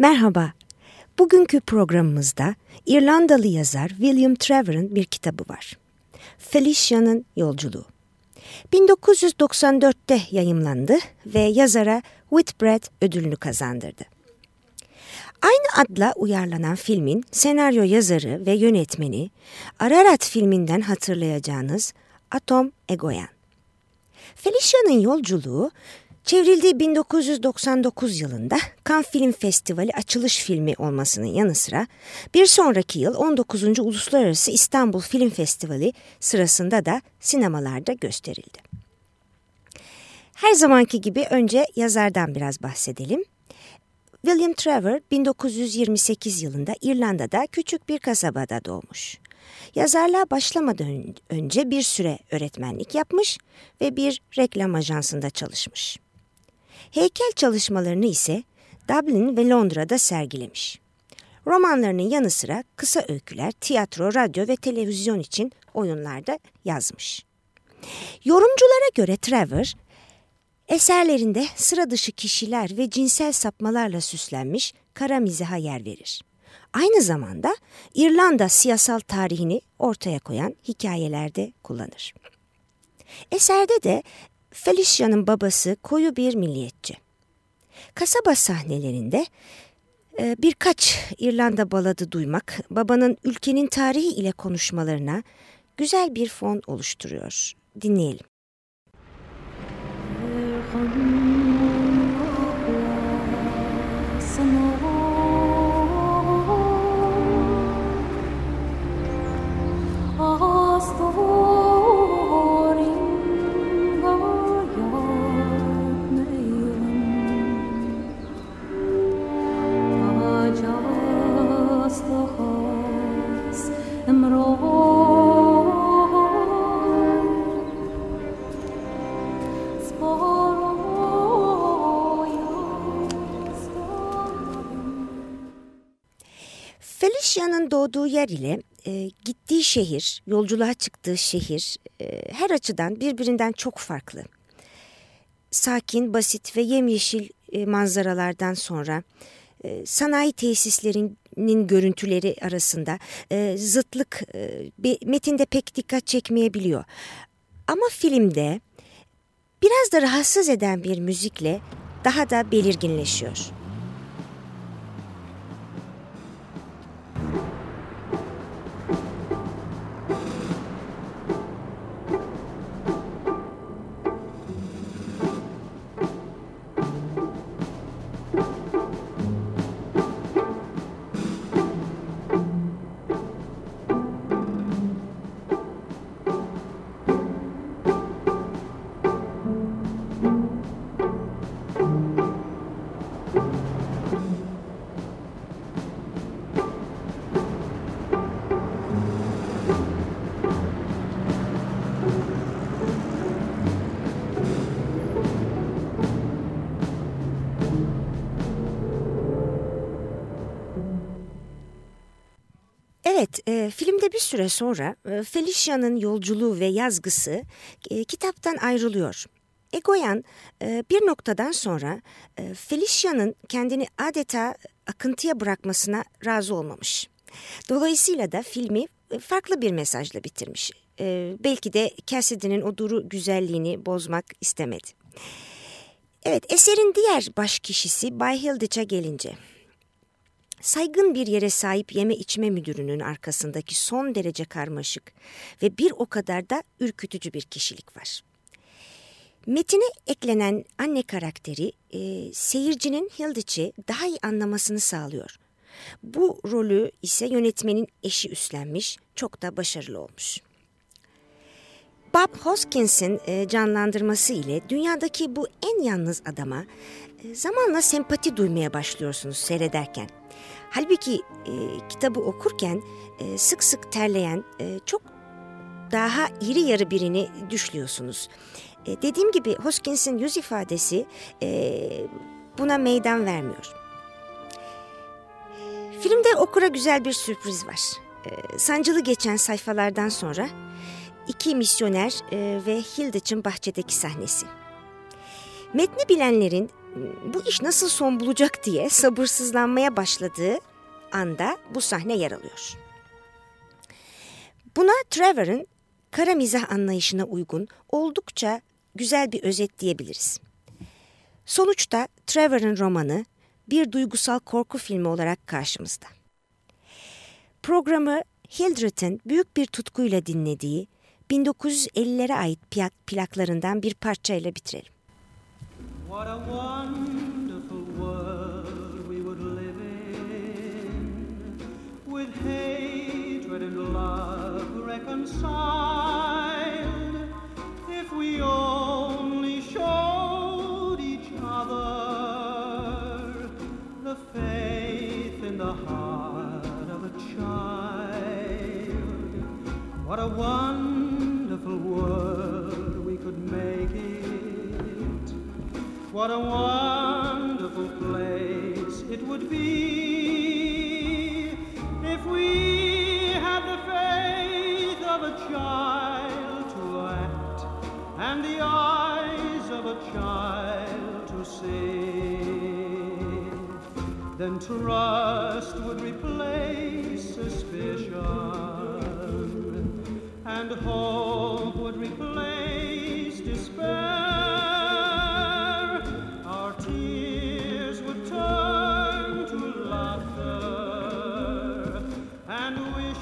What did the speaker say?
Merhaba. Bugünkü programımızda İrlandalı yazar William Trevor'ın bir kitabı var. Felicia'nın Yolculuğu. 1994'te yayımlandı ve yazara Whitbread ödülünü kazandırdı. Aynı adla uyarlanan filmin senaryo yazarı ve yönetmeni Ararat filminden hatırlayacağınız Atom Egoyan. Felicia'nın yolculuğu çevrildiği 1999 yılında Cannes Film Festivali açılış filmi olmasının yanı sıra bir sonraki yıl 19. Uluslararası İstanbul Film Festivali sırasında da sinemalarda gösterildi. Her zamanki gibi önce yazardan biraz bahsedelim. William Trevor 1928 yılında İrlanda'da küçük bir kasabada doğmuş. Yazarlığa başlamadan önce bir süre öğretmenlik yapmış ve bir reklam ajansında çalışmış. Heykel çalışmalarını ise Dublin ve Londra'da sergilemiş. Romanlarının yanı sıra kısa öyküler, tiyatro, radyo ve televizyon için oyunlarda yazmış. Yorumculara göre Trevor, eserlerinde sıra dışı kişiler ve cinsel sapmalarla süslenmiş kara mizaha yer verir. Aynı zamanda İrlanda siyasal tarihini ortaya koyan hikayelerde kullanır. Eserde de Felicia'nın babası koyu bir milliyetçi. Kasaba sahnelerinde e, birkaç İrlanda baladı duymak babanın ülkenin tarihi ile konuşmalarına güzel bir fon oluşturuyor. Dinleyelim. Felicia'nın doğduğu yer ile e, gittiği şehir, yolculuğa çıktığı şehir e, her açıdan birbirinden çok farklı. Sakin, basit ve yemyeşil e, manzaralardan sonra e, sanayi tesislerinin görüntüleri arasında e, zıtlık e, metinde pek dikkat çekmeyebiliyor. Ama filmde biraz da rahatsız eden bir müzikle daha da belirginleşiyor. E, filmde bir süre sonra e, Felicia'nın yolculuğu ve yazgısı e, kitaptan ayrılıyor. Egoyan e, bir noktadan sonra e, Felicia'nın kendini adeta akıntıya bırakmasına razı olmamış. Dolayısıyla da filmi e, farklı bir mesajla bitirmiş. E, belki de Cassidy'nin o duru güzelliğini bozmak istemedi. Evet, eserin diğer baş kişisi Bay Hildich'a gelince saygın bir yere sahip yeme içme müdürünün arkasındaki son derece karmaşık ve bir o kadar da ürkütücü bir kişilik var. Metine eklenen anne karakteri e, seyircinin Hilditch'i daha iyi anlamasını sağlıyor. Bu rolü ise yönetmenin eşi üstlenmiş, çok da başarılı olmuş. Bob Hoskins'in e, canlandırması ile dünyadaki bu en yalnız adama e, zamanla sempati duymaya başlıyorsunuz seyrederken. Halbuki e, kitabı okurken e, sık sık terleyen e, çok daha iri yarı birini düşlüyorsunuz. E, dediğim gibi Hoskins'in yüz ifadesi e, buna meydan vermiyor. Filmde okura güzel bir sürpriz var. E, sancılı geçen sayfalardan sonra iki misyoner e, ve Hilditch'in bahçedeki sahnesi. Metni bilenlerin bu iş nasıl son bulacak diye sabırsızlanmaya başladığı anda bu sahne yer alıyor. Buna Trevor'ın kara mizah anlayışına uygun oldukça güzel bir özet diyebiliriz. Sonuçta Trevor'ın romanı bir duygusal korku filmi olarak karşımızda. Programı Hildred'in büyük bir tutkuyla dinlediği 1950'lere ait plaklarından bir parçayla bitirelim. What a wonderful world we would live in with hatred and love reconciled if we only showed each other the faith in the heart of a child. What a wonderful What a wonderful place it would be if we had the faith of a child to act and the eyes of a child to see. Then trust would replace suspicion and hope would replace